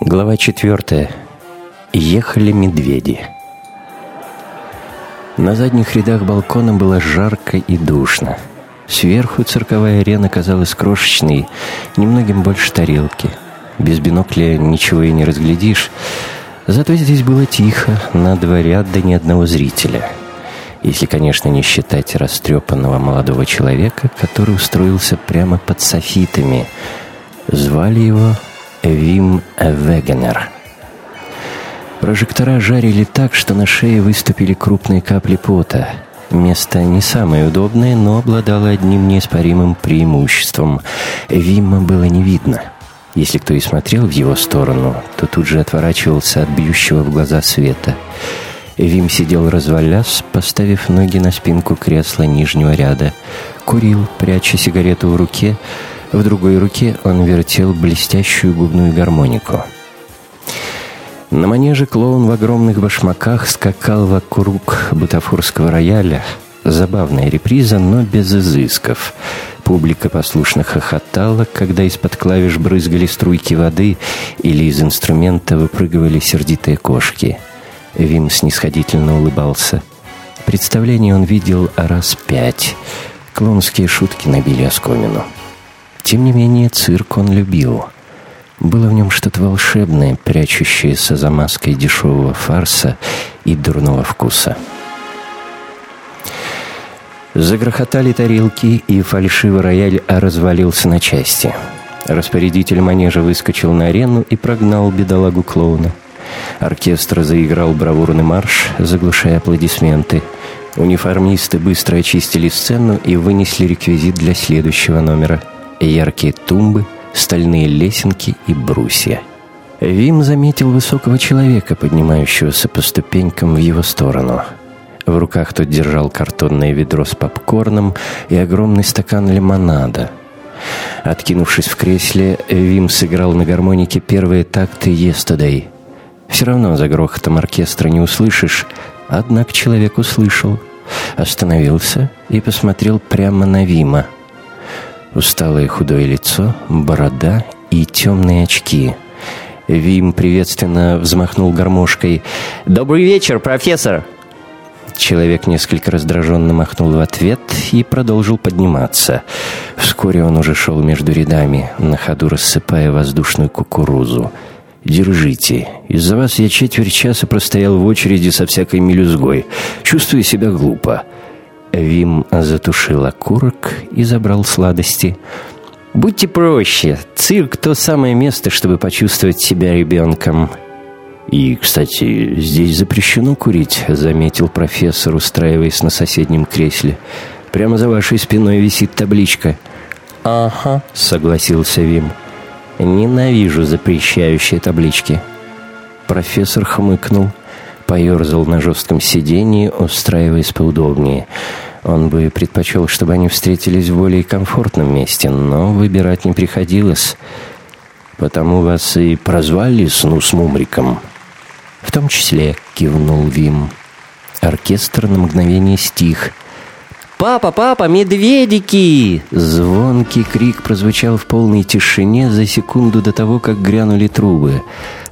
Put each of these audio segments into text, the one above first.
Глава четвертая. Ехали медведи. На задних рядах балкона было жарко и душно. Сверху цирковая арена казалась крошечной, немногим больше тарелки. Без бинокля ничего и не разглядишь. Зато здесь было тихо, на два ряда ни одного зрителя. Если, конечно, не считать растрепанного молодого человека, который устроился прямо под софитами. Звали его Вим Вегенер. Прожектора жарили так, что на шее выступили крупные капли пота. Место не самое удобное, но обладало одним неоспоримым преимуществом. Вимма было не видно. Если кто и смотрел в его сторону, то тут же отворачивался от бьющего в глаза света. Вим сидел развалясь, поставив ноги на спинку кресла нижнего ряда. Курил, пряча сигарету в руке, в другой руке он вертел блестящую губную гармонику. На манеже клоун в огромных башмаках скакал вокруг бутафорского рояля. Забавная реприза, но без изысков. Публика послушно хохотала, когда из-под клавиш брызгали струйки воды или из инструмента выпрыгивали сердитые кошки. Вим снисходительно улыбался. Представление он видел раз пять. Клоунские шутки набили оскомину. Тем не менее, цирк он любил. Было в нем что-то волшебное, прячущееся за маской дешевого фарса и дурного вкуса. Загрохотали тарелки, и фальшивый рояль развалился на части. Распорядитель манежа выскочил на арену и прогнал бедолагу клоуна. Оркестр заиграл бравурный марш, заглушая аплодисменты. Униформисты быстро очистили сцену и вынесли реквизит для следующего номера — яркие тумбы, стальные лесенки и брусья. Вим заметил высокого человека, поднимающегося по ступенькам в его сторону. В руках тот держал картонное ведро с попкорном и огромный стакан лимонада. Откинувшись в кресле, Вим сыграл на гармонике первые такты «Естедей». Все равно за грохотом оркестра не услышишь, однако человек услышал, остановился и посмотрел прямо на Вима – Усталое худое лицо, борода и темные очки. Вим приветственно взмахнул гармошкой. «Добрый вечер, профессор!» Человек несколько раздраженно махнул в ответ и продолжил подниматься. Вскоре он уже шел между рядами, на ходу рассыпая воздушную кукурузу. «Держите. Из-за вас я четверть часа простоял в очереди со всякой мелюзгой. Чувствую себя глупо. Вим затушил окурок и забрал сладости. «Будьте проще. Цирк — то самое место, чтобы почувствовать себя ребенком». «И, кстати, здесь запрещено курить», — заметил профессор, устраиваясь на соседнем кресле. «Прямо за вашей спиной висит табличка». «Ага», — согласился Вим. «Ненавижу запрещающие таблички». Профессор хмыкнул поерзал на жестком сидении, устраиваясь поудобнее. Он бы предпочел, чтобы они встретились в более комфортном месте, но выбирать не приходилось. Потому вас и прозвали «Сну с Мумриком». В том числе кивнул Вим. Оркестр на мгновение стих. «Папа, папа, медведики!» Звонкий крик прозвучал в полной тишине за секунду до того, как грянули трубы.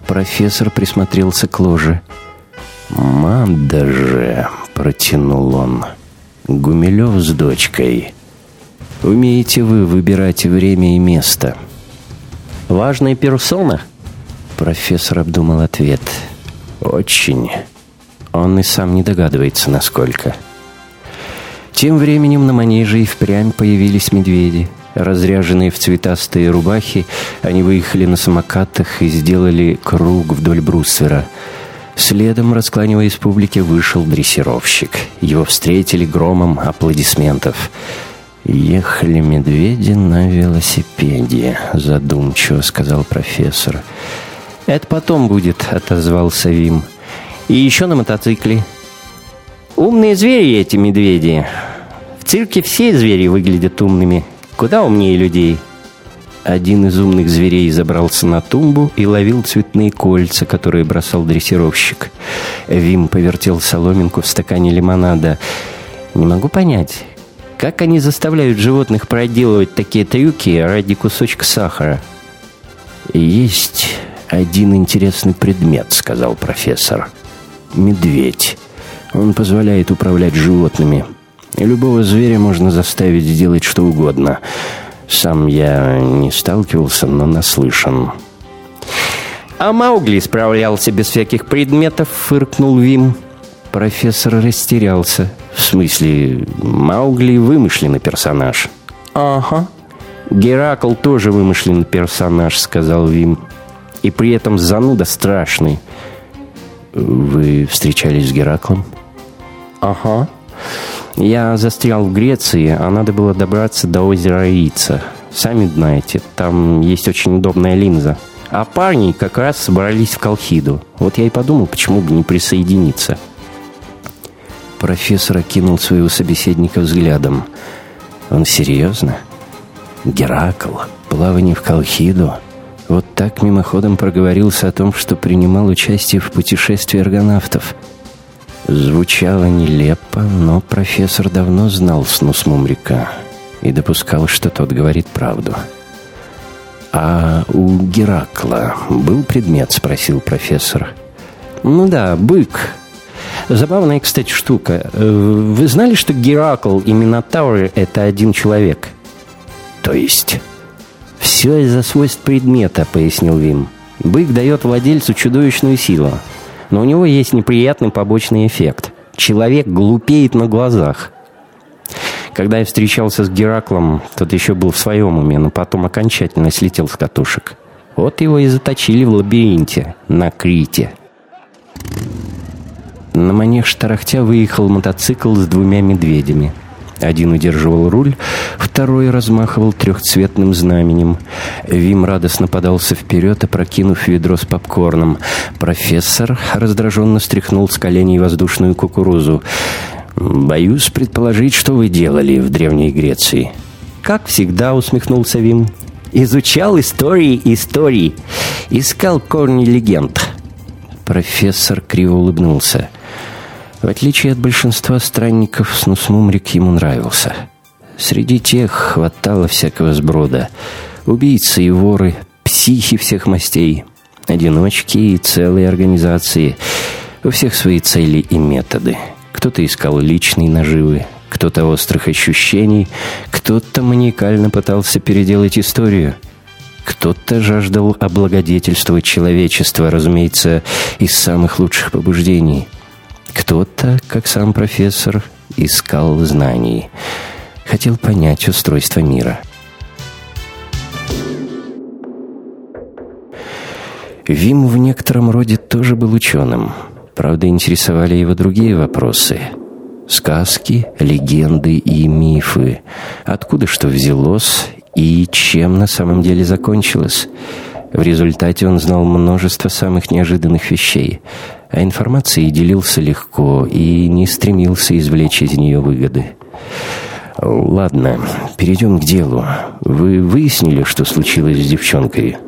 Профессор присмотрелся к ложе. «Манда же!» — протянул он. «Гумилев с дочкой. Умеете вы выбирать время и место?» «Важная персона?» Профессор обдумал ответ. «Очень. Он и сам не догадывается, насколько». Тем временем на манеже и впрямь появились медведи. Разряженные в цветастые рубахи, они выехали на самокатах и сделали круг вдоль бруствера — Следом, раскланиваясь публике, вышел дрессировщик. Его встретили громом аплодисментов. «Ехали медведи на велосипеде», — задумчиво сказал профессор. «Это потом будет», — отозвался Вим. «И еще на мотоцикле». «Умные звери эти медведи. В цирке все звери выглядят умными. Куда умнее людей». Один из умных зверей забрался на тумбу и ловил цветные кольца, которые бросал дрессировщик. Вим повертел соломинку в стакане лимонада. «Не могу понять, как они заставляют животных проделывать такие трюки ради кусочка сахара?» «Есть один интересный предмет», — сказал профессор. «Медведь. Он позволяет управлять животными. Любого зверя можно заставить сделать что угодно. Сам я не сталкивался, но наслышан». «А Маугли справлялся без всяких предметов», — фыркнул Вим. Профессор растерялся. «В смысле, Маугли вымышленный персонаж?» «Ага». «Геракл тоже вымышленный персонаж», — сказал Вим. «И при этом зануда страшный». «Вы встречались с Гераклом?» «Ага». «Я застрял в Греции, а надо было добраться до озера Аица. Сами знаете, там есть очень удобная линза». А парни как раз собрались в Колхиду. Вот я и подумал, почему бы не присоединиться. Профессор окинул своего собеседника взглядом. Он серьезно? Геракл, плавание в Колхиду. Вот так мимоходом проговорился о том, что принимал участие в путешествии аргонавтов. Звучало нелепо, но профессор давно знал Снус Мумрика и допускал, что тот говорит правду. — «А у Геракла был предмет?» — спросил профессор. «Ну да, бык. Забавная, кстати, штука. Э, вы знали, что Геракл и Минотавр — это один человек?» «То есть?» «Все из-за свойств предмета», — пояснил Вим. «Бык дает владельцу чудовищную силу, но у него есть неприятный побочный эффект. Человек глупеет на глазах. Когда я встречался с Гераклом, тот еще был в своем уме, но потом окончательно слетел с катушек. Вот его и заточили в лабиринте на Крите. На манеж тарахтя выехал мотоцикл с двумя медведями. Один удерживал руль, второй размахивал трехцветным знаменем. Вим радостно подался вперед, опрокинув ведро с попкорном. Профессор раздраженно стряхнул с коленей воздушную кукурузу. «Боюсь предположить, что вы делали в Древней Греции». «Как всегда», — усмехнулся Вим. «Изучал истории истории. Искал корни легенд». Профессор криво улыбнулся. В отличие от большинства странников, Снусмумрик ему нравился. Среди тех хватало всякого сброда. Убийцы и воры, психи всех мастей, одиночки и целые организации. У всех свои цели и методы — кто-то искал личные наживы, кто-то острых ощущений, кто-то маниакально пытался переделать историю. Кто-то жаждал облагодетельствовать человечество, разумеется, из самых лучших побуждений. Кто-то, как сам профессор, искал знаний, хотел понять устройство мира. Вим в некотором роде тоже был ученым – Правда, интересовали его другие вопросы. Сказки, легенды и мифы. Откуда что взялось и чем на самом деле закончилось. В результате он знал множество самых неожиданных вещей, а информацией делился легко и не стремился извлечь из нее выгоды. «Ладно, перейдем к делу. Вы выяснили, что случилось с девчонкой?»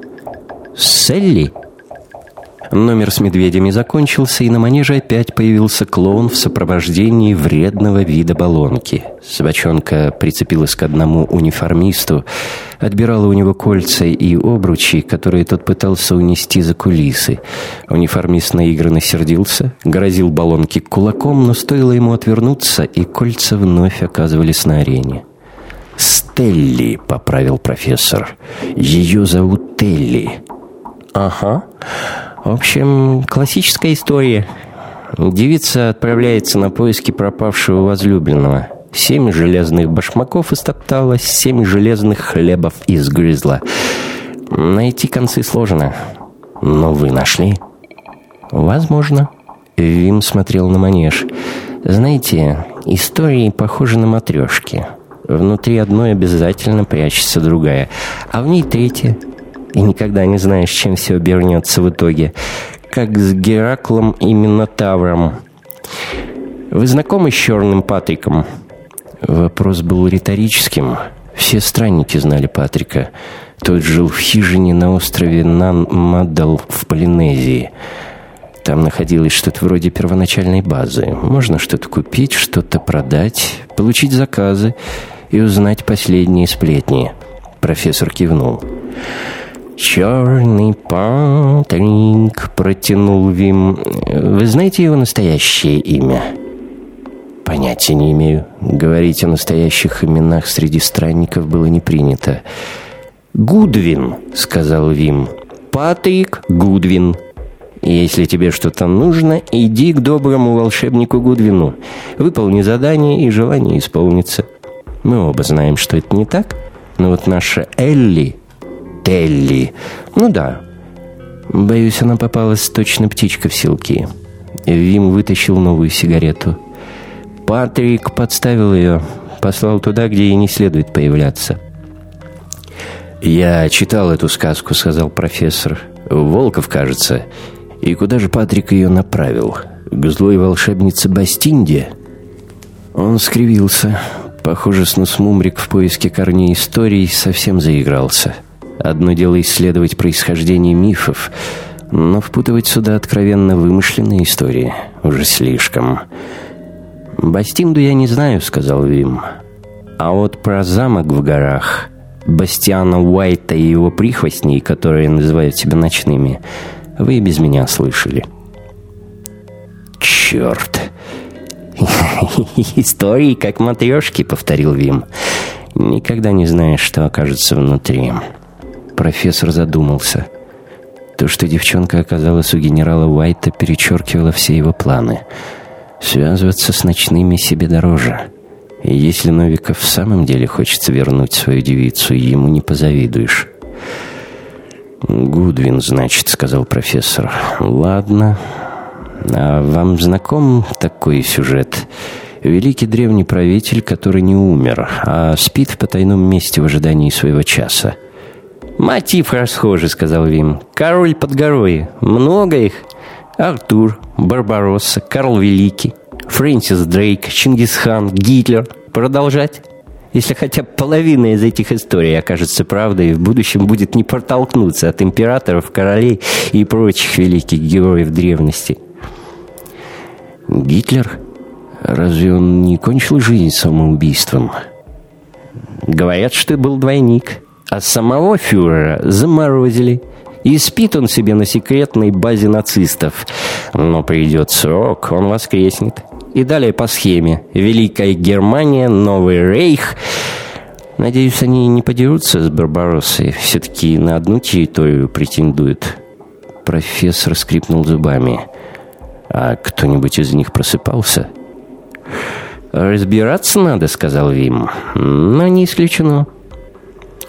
«С Элли?» Номер с медведями закончился, и на манеже опять появился клоун в сопровождении вредного вида баллонки. Собачонка прицепилась к одному униформисту, отбирала у него кольца и обручи, которые тот пытался унести за кулисы. Униформист наигранно сердился, грозил баллонке кулаком, но стоило ему отвернуться, и кольца вновь оказывались на арене. «Стелли», — поправил профессор. «Ее зовут Телли». «Ага. В общем, классическая история. Девица отправляется на поиски пропавшего возлюбленного. Семь железных башмаков истопталась, семь железных хлебов изгрызла. Найти концы сложно. Но вы нашли? Возможно. Вим смотрел на манеж. Знаете, истории похожи на матрешки. Внутри одной обязательно прячется другая, а в ней третья — и никогда не знаешь, чем все обернется в итоге. Как с Гераклом и Минотавром. Вы знакомы с Черным Патриком? Вопрос был риторическим. Все странники знали Патрика. Тот жил в хижине на острове Нан-Маддал в Полинезии. Там находилось что-то вроде первоначальной базы. Можно что-то купить, что-то продать, получить заказы и узнать последние сплетни. Профессор кивнул. «Черный Патрик», — протянул Вим. «Вы знаете его настоящее имя?» «Понятия не имею. Говорить о настоящих именах среди странников было не принято». «Гудвин», — сказал Вим. «Патрик Гудвин». Если тебе что-то нужно, иди к доброму волшебнику Гудвину. Выполни задание, и желание исполнится. Мы оба знаем, что это не так. Но вот наша Элли Телли. Ну да. Боюсь, она попалась точно птичка в селки. Вим вытащил новую сигарету. Патрик подставил ее, послал туда, где ей не следует появляться. «Я читал эту сказку», — сказал профессор. «Волков, кажется. И куда же Патрик ее направил? К злой волшебнице Бастинде?» Он скривился. Похоже, Снусмумрик в поиске корней истории совсем заигрался. Одно дело исследовать происхождение мифов, но впутывать сюда откровенно вымышленные истории уже слишком. «Бастинду я не знаю», — сказал Вим. «А вот про замок в горах, Бастиана Уайта и его прихвостней, которые называют себя ночными, вы и без меня слышали». «Черт!» «Истории как матрешки», — повторил Вим. «Никогда не знаешь, что окажется внутри». Профессор задумался. То, что девчонка оказалась у генерала Уайта, перечеркивало все его планы. Связываться с ночными себе дороже. И если Новиков в самом деле хочет вернуть свою девицу, ему не позавидуешь. «Гудвин, значит», — сказал профессор. «Ладно. А вам знаком такой сюжет?» Великий древний правитель, который не умер, а спит в потайном месте в ожидании своего часа. «Мотив расхожий», — сказал Вим. «Король под горой. Много их. Артур, Барбаросса, Карл Великий, Фрэнсис Дрейк, Чингисхан, Гитлер. Продолжать?» Если хотя бы половина из этих историй окажется правдой, в будущем будет не протолкнуться от императоров, королей и прочих великих героев древности. Гитлер? Разве он не кончил жизнь самоубийством? Говорят, что был двойник а самого фюрера заморозили. И спит он себе на секретной базе нацистов. Но придет срок, он воскреснет. И далее по схеме. Великая Германия, Новый Рейх. Надеюсь, они не подерутся с Барбароссой. Все-таки на одну территорию претендуют. Профессор скрипнул зубами. А кто-нибудь из них просыпался? «Разбираться надо», — сказал Вим. «Но не исключено».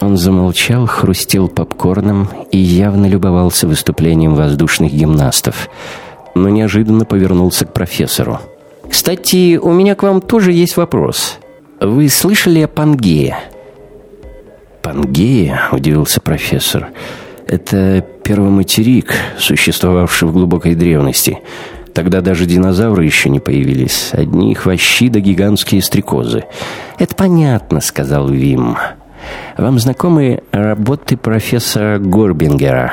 Он замолчал, хрустел попкорном и явно любовался выступлением воздушных гимнастов, но неожиданно повернулся к профессору. «Кстати, у меня к вам тоже есть вопрос. Вы слышали о Пангее?» «Пангея?» — удивился профессор. «Это первоматерик, существовавший в глубокой древности. Тогда даже динозавры еще не появились. Одни хвощи да гигантские стрекозы». «Это понятно», — сказал Вим. «Вим». Вам знакомы работы профессора Горбингера?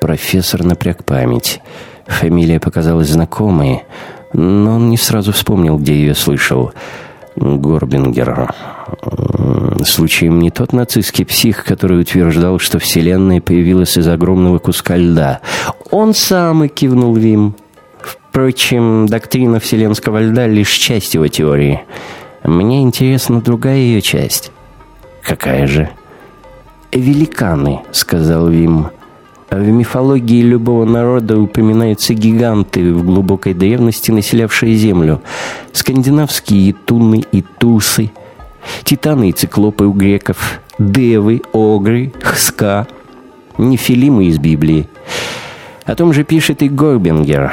Профессор напряг память. Фамилия показалась знакомой, но он не сразу вспомнил, где ее слышал. Горбингер. Случаем не тот нацистский псих, который утверждал, что Вселенная появилась из огромного куска льда. Он сам и кивнул Вим. Впрочем, доктрина вселенского льда — лишь часть его теории. Мне интересна другая ее часть. «Какая же?» «Великаны», — сказал Вим. В мифологии любого народа упоминаются гиганты в глубокой древности, населявшие Землю. Скандинавские туны и тусы, титаны и циклопы у греков, девы, огры, хска, нефилимы из Библии. О том же пишет и Горбингер,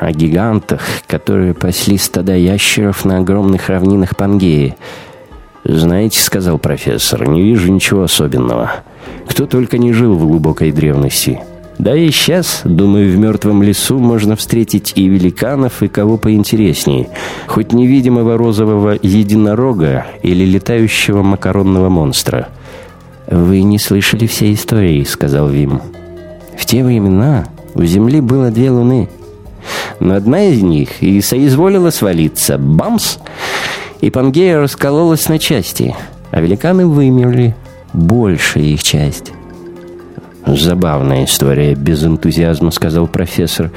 о гигантах, которые пасли стада ящеров на огромных равнинах Пангеи — «Знаете, — сказал профессор, — не вижу ничего особенного. Кто только не жил в глубокой древности. Да и сейчас, думаю, в мертвом лесу можно встретить и великанов, и кого поинтереснее. Хоть невидимого розового единорога или летающего макаронного монстра». «Вы не слышали все истории», — сказал Вим. «В те времена у Земли было две луны. Но одна из них и соизволила свалиться. Бамс! И Пангея раскололась на части, а великаны вымерли, большая их часть. «Забавная история», — без энтузиазма сказал профессор.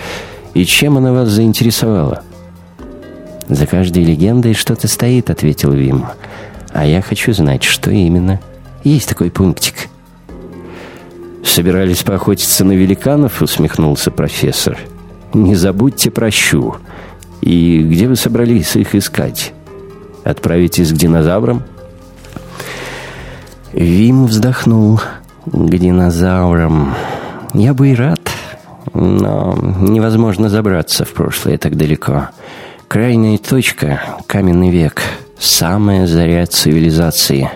«И чем она вас заинтересовала?» «За каждой легендой что-то стоит», — ответил Вим. «А я хочу знать, что именно. Есть такой пунктик». «Собирались поохотиться на великанов?» — усмехнулся профессор. «Не забудьте про щу. И где вы собрались их искать? Отправитесь к динозаврам?» Вим вздохнул. «К динозаврам. Я бы и рад, но невозможно забраться в прошлое так далеко. Крайняя точка — каменный век, самая заря цивилизации».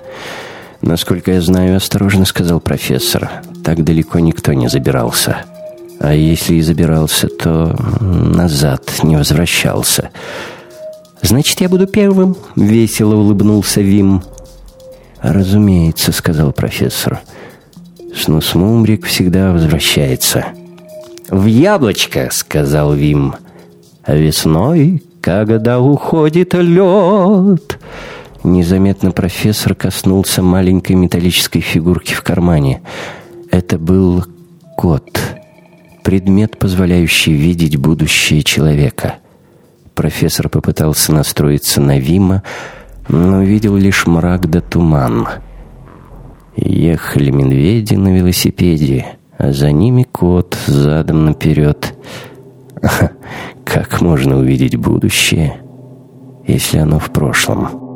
«Насколько я знаю, осторожно», — сказал профессор, — «так далеко никто не забирался». А если и забирался, то назад не возвращался. «Значит, я буду первым?» — весело улыбнулся Вим. «Разумеется», — сказал профессор. «Снусмумрик всегда возвращается». «В яблочко», — сказал Вим. «А весной, когда уходит лед...» Незаметно профессор коснулся маленькой металлической фигурки в кармане. Это был кот. Предмет, позволяющий видеть будущее человека. Профессор попытался настроиться на Вима, но видел лишь мрак да туман. Ехали медведи на велосипеде, а за ними кот задом наперед. Как можно увидеть будущее, если оно в прошлом?»